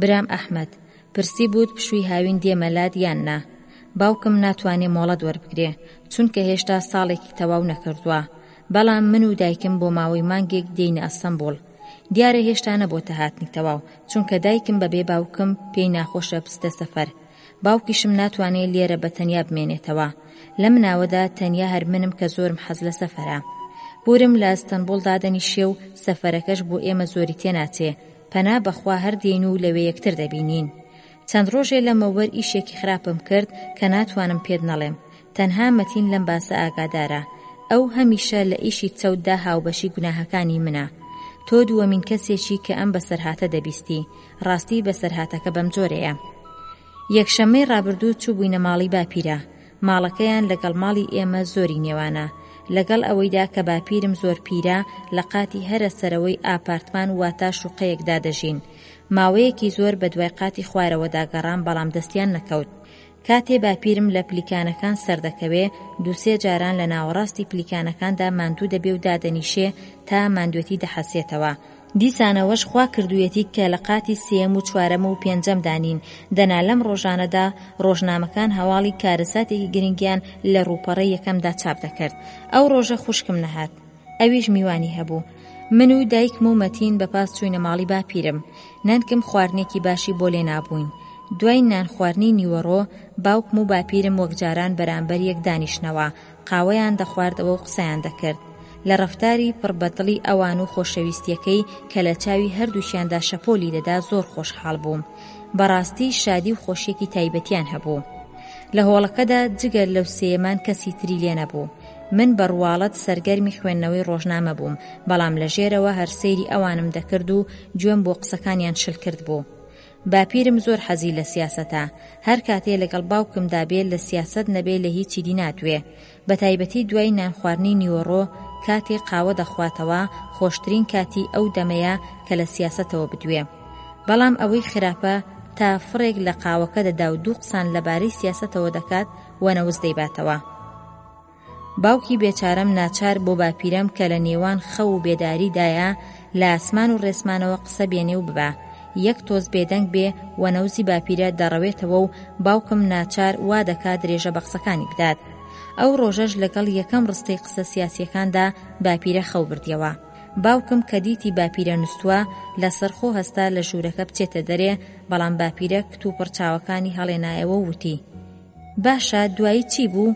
برام ئەحمەد پرسی بووت پشووی هاوین دێمە لات یان نا باوکم ناتوانێ مۆڵەت وەربگرێ چونکە هێشتا ساڵێکی تەواو نەکردووە بەڵام من و دایکم بۆ ماوەی مانگێک دێینە ئەستەمبوڵ دیارە هێشتا نەبۆتە هاتنی تەواو چونکە دایکم بەبێ باوکم پێی ناخۆشە بچتە سەفەر باوکیشم ناتوانێ لێرە بە تەنیا بمێنێتەوە لەم ناوەدا تەنیا هەر منم کە زۆرم حەز لە سەفەرە بورم لە ئەستەنبوڵ دادەنیشێ و سەفەرەکەش بۆ ئێمە زۆری تێناچێ پەنا بەخوا هەر دێین و لەوێ یەکتر دەبینین چەند ڕۆژێ لەمەوبەر ئیشێکی خراپم کرد کە ناتوانم پێت نەڵێم تەنها مەتین لەم باسە ئاگادارە ئەو هەمیشە لە ئیشی چەوتدا هاوبەشی گوناهەکانی منە تۆ دووەمین کەسێکی کە ئەم بەسەرهاتە دەبیستی ڕاستی بەسەرهاتەکە بەمجۆرەیە یەکشەممەی ڕابردوو چووبووینە ماڵی باپیرە ماڵەکەیان لەگەڵ ماڵی ئێمە زۆری نێوانە. لەگەڵ ئەوەیدا کە باپیرم زۆر پیرە، لە قاتی هەرە سەرەوەی ئاپارتمان واتا شوقەیەکدا دەژین. ماوەیەکی زۆر بە دوای قاتی خوارەوەدا گەڕام بەڵام دەستیان نەکەوت. کاتێ باپیرم لە پلیکانەکان سەردەکەوێ، دوو سێ جاران لە ناوەڕاستی پلیکانەکاندا ماندوو دەبێ و دادەنیشێ تا ماندوێتی دەحەسێتەوە. دیسان ئەوەش خوا کردوویەتی کە لە قاتی سێیەم و چوارەم و پێنجەمدا نین، دەنا لەم ڕۆژانەدا ڕۆژنامەکان هەواڵی کارەساتێکی گرنگیان لە ڕووپەڕەی یەکەمدا چاپ دەکرد. ئەو ڕۆژە خوشکم نەهات. ئەویش میوانی هەبوو. من و دایکم و مەتین بە پاس چووینە ماڵی باپیرم. نانکم خواردنێکی باشی بۆ لێ نابووین. دوای نانخواردنی نیوەڕۆ باوکم و باپیرم وەک جاران بەرانبەر یەک دانیشتنەوە. قاوەیان دەخواردەوە و قسەیان دەکرد. لە ڕەفتاری پڕ بە دڵی ئەوان و خۆشەویستییەکەی کە لە چاوی هەردووکیاندا شەپۆلی دەدا زۆر خۆشحاڵ بووم. بەڕاستی شادی و خۆشییەکی تایبەتیان هەبوو. لە هۆڵەکەدا جگە لەو سێیەمان کەسی تری لێ نەبوو. من بە ڕواڵەت سەرگەرمی خوێندنەوەی ڕۆژنامە بووم، بەڵام لە ژێرەوە هەر سەیری ئەوانم دەکرد و گوێم بۆ قسەکانیان شل کردبوو. باپیرم زۆر حەزی لە سیاسەتە هەر کاتێ لەگەڵ باوکمدا بێ لە سیاسەت نەبێ لە هیچی دی نادوێ بە تایبەتی دوای نان خواردنی نیوەڕۆ کاتێ قاوە دەخواتەوە خۆشترین کاتی ئەو دەمەیە کە لە سیاسەتەوە بدوێ بەڵام ئەوەی خراپە تا فڕێک لە قاوەکە دەدا و دوو قسان لەبارەی سیاسەتەوە دەکات و نەوز دەیباتەوە. باوکی بێچارەم ناچار بۆ باپیرەم کە لە نێوان خەو و بێداری دایە لە ئاسمان و ڕێسمانەوە قسە بێنێ و ببا یەک تۆز بێدەنگ بێ و نەوزی باپیرە دەڕەوێتەوە و باوکم ناچار وا دەکا درێژە بە قسەکانی بدات ئەو ڕۆژەش لەگەڵ یەکەم ڕستەی قسە سیاسیەکاندا باپیرە خەو بردیەوە باوکم کە دیتی باپیرە نوستووە لە سەرخۆ هەستا لە ژوورەکە بچێتە دەرێ بەڵام باپیرە کتوپڕ چاوەکانی هەڵێنایەوە وتی باشە دوایی چی بوو؟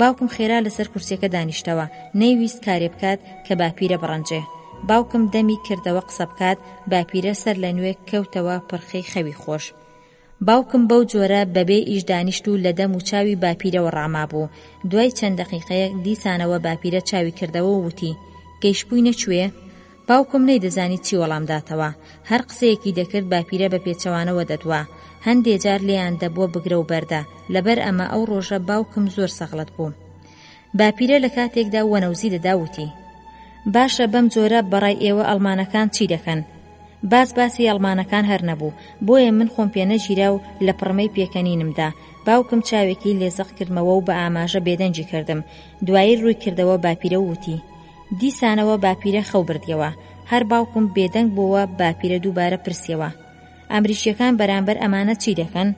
باوکم خێرا لەسەر کورسیەکە دانیشتەوە نەیویست کارێ بکات کە باپیرە بڕەنجێ باوکم دەمی کردەوە قسە بکات باپیرە سەر لە نوێ کەوتەوە پرخەی خەوی خۆش باوکم بەو جۆرە بەبێ ئیش دانیشت و لە دەم و چاوی باپیرەوە ڕامابوو دوای چەند دەقیقەیەک دیسانەوە باپیرە چاوی کردەوە وتی گەیشبووی نەچوێ باوکم نەیدەزانی چی وەڵام داتەوە، هەر قسەیەکی دەکرد باپیرە بە پێچەوانەوە دەدوا، هەندێ جار لێیان دەبووە بگرە و بەردە، لەبەر ئەمە ئەو ڕۆژە باوکم زۆر سەغڵەت بوو. باپیرە لە کاتێکدا وەنەوزی دەدا وتی. باشە بەم جۆرە بەڕای ئێوە ئەڵمانەکان چی دەکەن؟ باس باسی ئەڵمانەکان هەر نەبوو، بۆیە من خۆم پێ نەگیرا و لە پڕمەی پێکەنینمدا، باوکم چاوێکی لێ زەق کردمەوە و بە ئاماژە بێدەنگی کردم، دوایی ڕووی کردەوە باپیرە و وتی. دیسانەوە باپیرە خەو بردیەوە. هەر باوکم بێدەنگ بۆوە باپیرە دووبارە پرسیەوە، ئەمریکیەکان بەرامبەر ئەمانە چی دەکەن؟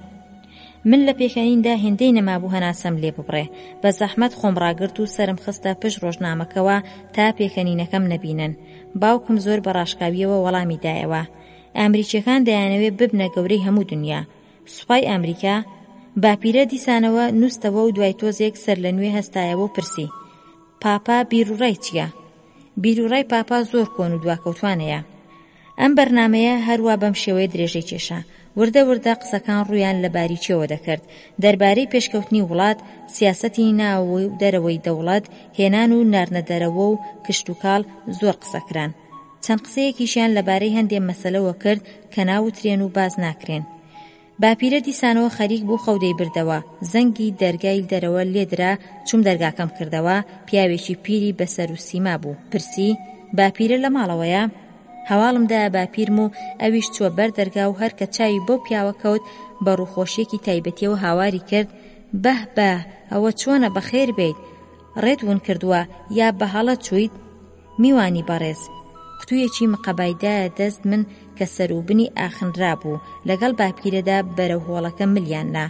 من لە پێکەنیندا هێندەی نەمابوو هەناسەم لێ ببڕێ. بە زەحمەت خۆم ڕاگرت و سەرم خستە پشت ڕۆژنامەکەوە تا پێکەنینەکەم نەبینن. باوکم زۆر بە ڕاشکاویەوە وەڵامی دایەوە. ئەمریکیەکان دەیانەوێ ببنە گەورەی هەموو دونیا. سوپای ئەمریکا؟ باپیرە دیسانەوە نوستەوە و دوای تۆزێک سەرلەنوێ هەستایەوە و پرسی، پاپا بیروڕای چیە؟ بیروڕای پاپا زۆر کۆن و دواکەوتوانەیە. ئەم بەرنامەیە هەروا بەم شێوەیە درێژەی کێشا. وردە وردە قسەکان ڕوویان لە باریکیەوە دەکرد. دەربارەی پێشکەوتنی وڵات، سیاسەتی ناوەوەی و دەرەوەی دەوڵەت، هێنان و ناردنە دەرەوە و کشتوکاڵ زۆر قسە کران. چەند قسەیەکیشیان لەبارەی هەندێ مەسەلەوە کرد کە ناوترێن و باس ناکرێن. باپیرە دیسانەوە خەریک بوو خەو دەیبردەوە، زەنگی دەرگای دەرەوە لێ درا، چووم دەرگاکەم کردەوە، پیاوێکی پیری بە سەر و سیما بوو، پرسی، باپیرە لە ماڵەوەیە؟ هەواڵم دایە باپیرم و ئەویش چووە بەر دەرگا و هەر کە چاوی بەو پیاوە کەوت بە ڕووخۆشییەکی تایبەتییەوە هاواری کرد، بەه بەه، ئەوە چۆنە بەخێر بێیت، ڕێت ون کردووە یا بە هەڵە چوویت؟ میوانی بەڕێز، قوتوویەکی مقەبای دایە دەست من کە سەروبنی ئاخنرابوو، لەگەڵ باپیرەدا بەرەو هۆڵەکە ملیان نا.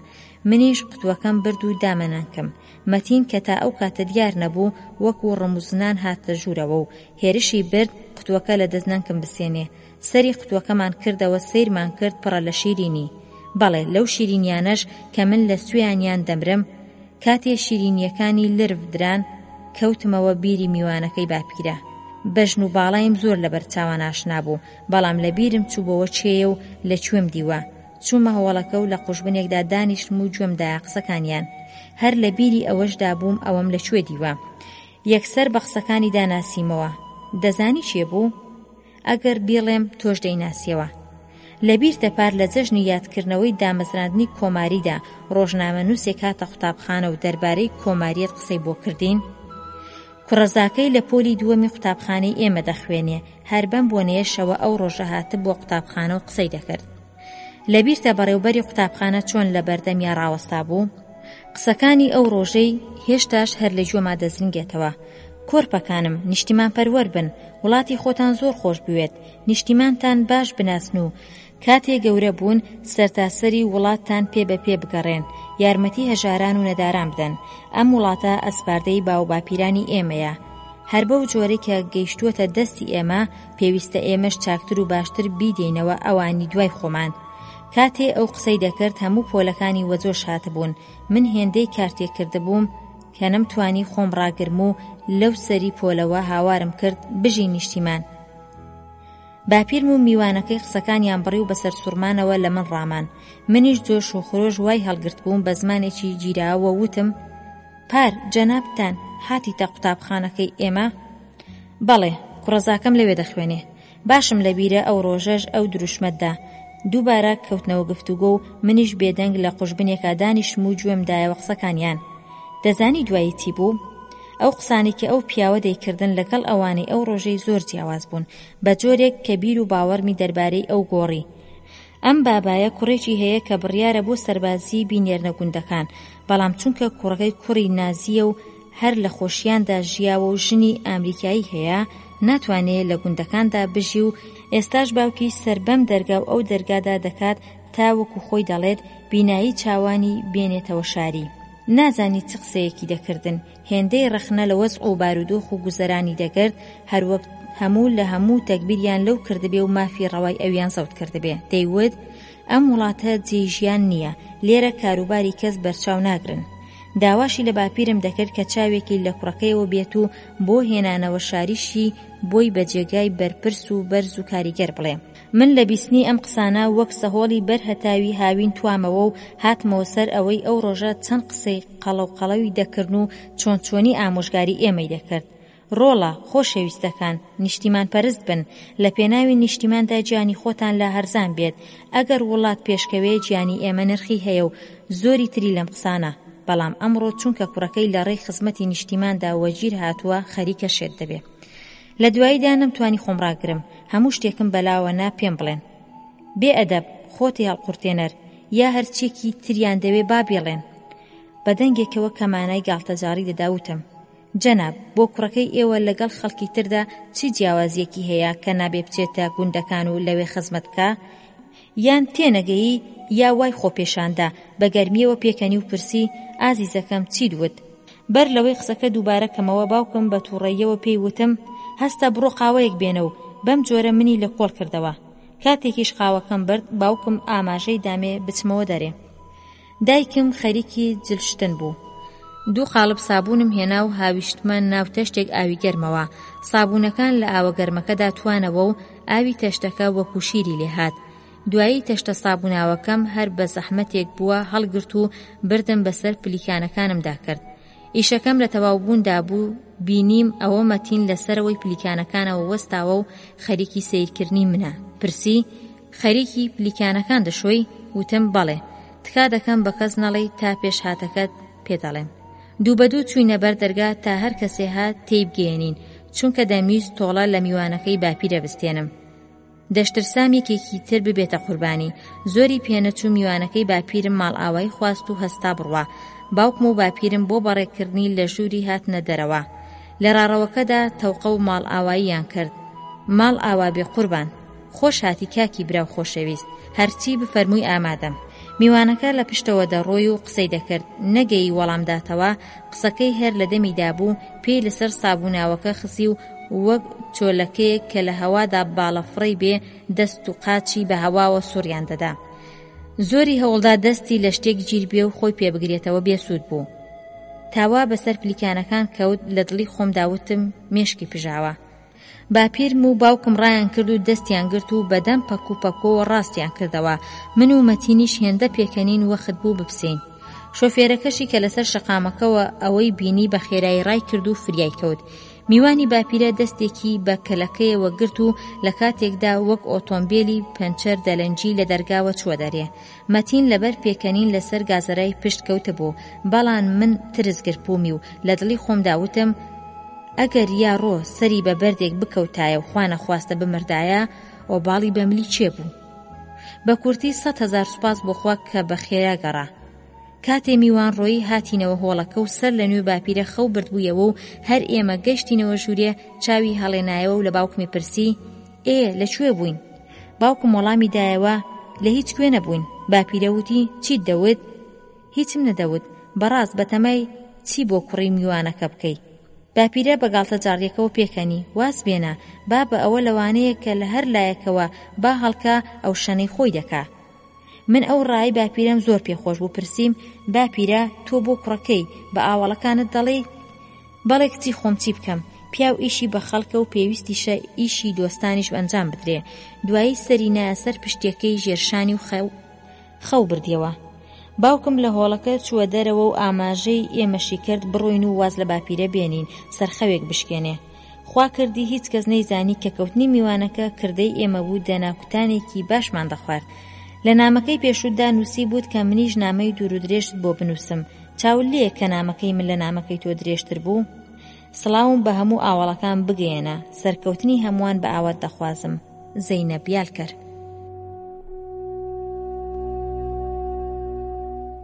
منیش قوتووەکەم برد و دامە نانکم. مەتین کە تا ئەو کاتە دیار نەبوو، وەکوو ڕموزنان هاتە ژوورەوە و هێرشی برد قوتووەکە لە دەست نانکم بسێنێ. سەری قوتوەکەمان کردەوە سەیرمان کرد پڕە لە شیرینی بەڵێ لەو شیرینیانەش کە من لە سوێانیان دەمرم کاتێ شیرینیەکانی لرف دران کەوتمەوە بیری میوانەکەی باپیرە بەژن و باڵایم زۆر لە بەرچاوان ئاشنا بوو بەڵام لە بیرم چوو بۆوە چێە و لە کوێم دیوە چوومە هەوڵەکە و لە قوژبنێکدا دانیشتم و گوێم دایە قسەکانیان هەر لە بیری ئەوەشدا بووم ئەوەم لە کوێ دیوە یەکسەر بە قسەکانی داناسیمەوە دەزانی چێ بوو؟ ئەگەر بیڵێم تۆش دەیناسیەوە. لەبیرتە پار لە جەژنی یادکردنەوەی دامەزراندنی کۆماریدا ڕۆژنامەنووسێک هاتە قوتابخانە و دەربارەی کۆماریەت قسەی بۆ کردین؟ کوڕەزاکەی لە پۆلی دووەمی قوتابخانەی ئێمە دەخوێنێ، هەر بەم بۆنەیەشەوە ئەو ڕۆژە هاتبووە قوتابخانە و قسەی دەکرد. لەبیرتە بەڕێوبەری قوتابخانە چۆن لە بەردەمیا ڕاوەستا بوو؟ قسەکانی ئەو ڕۆژەی هێشتاش هەر لە گوێما دەزنگێتەوە، کۆرپەکانم، نیشتیمان پەروەر بن، وڵاتی خۆتان زۆر خۆش بوێت، نیشتیمانتان باش بناسن و کاتێ گەورە بوون سەرتاسەری وڵاتتان پێ بە پێ بگەڕێن، یارمەتی هەژاران و نەداران بدەن، ئەم وڵاتە ئەسپاردەی باوباپیرانی ئێمەیە، هەر بەو جۆرەی کە گەیشتووەتە دەستی ئێمە، پێویستە ئێمەش چاکتر و باشتر بیدەینەوە ئەوانی دوای خۆمان. کاتێ ئەو قسەی دەکرد هەموو پۆلەکانی وەجۆش هاتبوون، من هێندەی کار تێکردبووم کە نەمتوانی خۆم ڕاگرم و لەو سەری پۆلەوە هاوارم کرد بژی نیشتیمان. باپیرم و میوانەکەی قسەکانیان بڕی و بە سەرسوڕمانەوە لە من ڕامان. منیش جۆش و خرۆش وای هەڵگرتبووم بە زمانێکی گیراوە وتم، پار، جەنابتان هاتیتە قوتابخانەکەی ئێمە؟ بەڵێ، کوڕەزاکەم لەوێ دەخوێنێ. باشم لەبیرە ئەو ڕۆژەش ئەو دروشمەت دا. دووبارە کەوتنەوە گفتوگۆ و منیش بێدەنگ لە قوژبنێکا دانیشتم و گوێم دایەوە قسەکانیان. دەزانی دوایی چی بوو؟ ئەو قسانەی کە ئەو پیاوە دەیکردن لەگەڵ ئەوانەی ئەو ڕۆژەی زۆر جیاواز بوون، بە جۆرێک کە بیر و باوەڕمی دەربارەی ئەو گۆڕی. ئەم بابایە کوڕێکی هەیە کە بڕیارە بۆ سەربازی بینێرنە گوندەکان، بەڵام چونکە کوڕەکەی کوڕی نازییە و هەر لە خۆشیاندا ژیاوە و ژنی ئامریکایی هەیە، ناتوانێ لە گوندەکاندا بژی و ئێستاش باوکی سەر بەم دەرگا و ئەو دەرگادا دەکات تا وەکو خۆی دەڵێت بینایی چاوانی بێنێتەوە شاری. نازانی چ قسەیەکی دەکردن. هێندەی ڕەخنە لە وەزع و بارودۆخ و گوزەرانی دەگرت، هەروەک هەموو لە هەموو تەگبیریان لەو کردبێ و مافی ڕەوای ئەویان زەوت کردبێ، دەیوت، ئەم وڵاتە جێی ژیان نییە، لێرە کاروباری کەس بەرچاو ناگرن. داواشی لە باپیرم دەکرد کە چاوێکی لە کوڕەکەیەوە بێت و بۆ هێنانەوە شاریشی بۆی بە جێگای بەرپرس و بەرز و کاریگەر بڵێ. من لە بیستنی ئەم قسانە وەک سەهۆڵی بەر هەتاوی هاوین توامەوە و هاتمەوە سەر ئەوەی ئەو ڕۆژە چەند قسەی قەڵەو قەڵەوی دەکردن و چۆن چۆنی ئامۆژگاری ئێمەی دەکرد. ڕۆڵە، خۆشەویستەکان، نیشتیمان پەرست بن، لە پێناوی نیشتیماندا گیانی خۆتان لا هەرزان بێت، ئەگەر وڵات پێشکەوێ گیانی ئێمە نرخی هەیە و زۆری تری لەم قسانە، بەڵام ئەمڕۆ چونکە کوڕەکەی لە ڕێی خزمەتی نیشتیماندا وەگیر هاتووە خەریکە شێت دەبێ. لە دواییدا نەمتوانی خۆم ڕاگرم هەموو شتێکم بەلاوە نا پێم بڵێن بێ ئەدەب، خۆتی هەڵقورتێنەر یا هەر چیەکی تریان دەوێ با بیڵێن. بە دەنگێکەوە کە مانای گاڵتەجاڕی دەدا وتم، جەناب، بۆ کوڕەکەی ئێوە لەگەڵ خەڵکی تردا چی جیاوازییەکی هەیە کە نابێ بچێتە گوندەکان و لەوێ خزمەت بکا؟ یان تێنەگەیی یا وای خۆپێشاندا، بە گەرمییەوە پێکەنی و پرسی، ئازیزەکەم چیت وت؟ بەر لەوەی قسەکە دووبارە کەمەوە باوکم بە تووڕەییەوە پێی وتم، هەستە بڕۆ قاوەیەک بێنە و بەم جۆرە منی لە کۆڵ کردەوە. کاتێکیش قاوەکەم برد باوکم ئاماژەی دامێ بچمەوە دەرێ. دایکم خەریکی جل شتن بوو دوو قاڵب سابوونم هێنا و هاویشتمە ناو تەشتێک ئاوی گەرمەوە سابوونەکان لە ئاوە گەرمەکەدا توانەوە و ئاوی تەشتەکە وەکو شیری لێ هات دوایی تەشتە سابووناوەکەم هەر بە زەحمەتێک بووە هەڵگرت و بردم بەسەر پلیکانەکانمدا کرد ئیشەکەم لە تەواوبووندا بوو بینیم ئەوە مەتین لەسەرەوەی پلیکانەکانەوە وەستاوە و خەریکی سیرکردنی منە پرسی خەریکی پلیکانەکان دەشۆی؟ وتم، بەڵێ. تکا دەکەم بە کەس نەڵێی تا پێشهاتەکەت پێ دەڵێم. دوو بە دوو چووینە بەر دەرگا تا هەر کەسێ هات تێیبگەیەنین، چونکە دەمویست تۆڵە لە میوانەکەی باپیرە بستێنم. دەشترسام یەکێکی تر ببێتە قوربانی. زۆری پێنەچوو میوانەکەی باپیرم ماڵئاوایی خواست و هەستا بڕوا. باوکم و باپیرم بۆ بەڕێکردنی لە ژووری هاتنە دەرەوە. لە ڕاڕەوەکەدا تەوقە و ماڵئاواییان کرد. ماڵئاوا بێ قوربان. خۆش هاتی کاکی برا و خۆشەویست هەرچی بفەرمووی ئامادەم. میوانەکە لە پشتەوە دەڕۆی و قسەی دەکرد، نەگەیی وەڵام داتەوە، قسەکەی هەر لە دەمی دابوو، پێی لەسەر سابووناوەکە خسی و وەک چۆلەکەیەک کە لە هەوادا باڵە فڕێی بێ دەست و قاچی بە هەواوە سوڕیان دەدا. زۆری هەوڵدا دەستی لە شتێک گیر بێ و خۆی پێ بگرێتەوە بێ سوود بوو. تا وا بەسەر پلیکانەکان کەوت لە دڵی خۆمدا وتم مێشکی پژاوە. باپیرم و باوکم ڕایان کرد و دەستیان گرت و بەدەم پەک و پەکۆوە ڕاستیان کردەوە، من و مەتینیش هێندە پێکەنین وەخت بوو بپسێین. شۆفێرەکەشی کە لەسەر شەقامەکەوە ئەوەی بینی بە خێرایی ڕای کرد و فریای کەوت. میوانی باپیرە دەستێکی بە کەلەکەیەوە گرت و لە کاتێکدا وەک ئۆتۆمبێلی پەنچەر دەلەنجی لە دەرگاوە چووە دەرێ. مەتین لەبەر پێکەنین لەسەر گازەرای پشت کەوتبوو، بەڵان من ترس گرپوومی و لە دڵی خۆمدا وتم، ئەگەر یا ڕۆ سەری بە بەردێک بکەوتایە و خوا نەخواستە بمردایە، ئۆباڵی بە ملی کێ بوو؟ بە کورتی سەد هەزار سوپاس بۆ خوا کە بە خێرا گەڕا. کاتێ میوانڕۆیی هاتینەوە هۆڵەکە و سەر لە نوێ باپیرە خەو بردبوویەوە و هەر ئێمە گەشتینەوە ژوورێ، چاوی هەڵێنایەوە و لە باوکمی پرسی، ئێ لە کوێ بووین؟ باوکم وەڵامی دایەوە، لە هیچ کوێ نەبووین. باپیرە وتی، چیت دەوت؟ هیچم نەدەوت، بەڕاست بەتەمای چی بۆ کوڕی میوانەکە بکەی؟ باپیرە بە گاڵتەجاڕییەکەوە پێکەنی، واز بێنە، بابە ئەوە لەوانەیە کە لە هەر لایەکەوە با هەڵکا ئەو شەنەی خۆی دەکا. من ئەو ڕای باپیرەم زۆر پێ خۆش بوو، پرسیم، باپیرە تۆ بۆ کوڕەکەی بە ئاوەڵەکانت دەڵێی؟ بەڵێ کچی خۆم چی بکەم پیاو ئیشی بە خەڵکە و پێویستیشە ئیشی دۆستانیش ئەنجام بدرێ دوایی سەری نایە سەر پشتیەکەی ژێرشانی و خەو خەو بردیەوە باوکم لە هۆڵەکە چووە دەرەوە و ئاماژەی ئێمەشی کرد بڕۆین و واز لە باپیرە بێنین سەرخەوێک بشکێنێ خوا کردی هیچ کەس نەیزانی کە کەوتنی میوانەکە کردەی ئێمە بوو دەناکوتانێکی باشمان دەخوارد لە نامەکەی پێشوودا نووسی بووت کە منیش نامەی دوورودرێژت بۆ بنووسم چاول لێیە کە نامەکەی من لە نامەکەی تۆ درێژتر بوو؟ سڵاوم بە هەموو ئاوەڵەکان بگەیەنە، سەرکەوتنی هەمووان بە ئاوات دەخوازم. زەینەب یالکەر.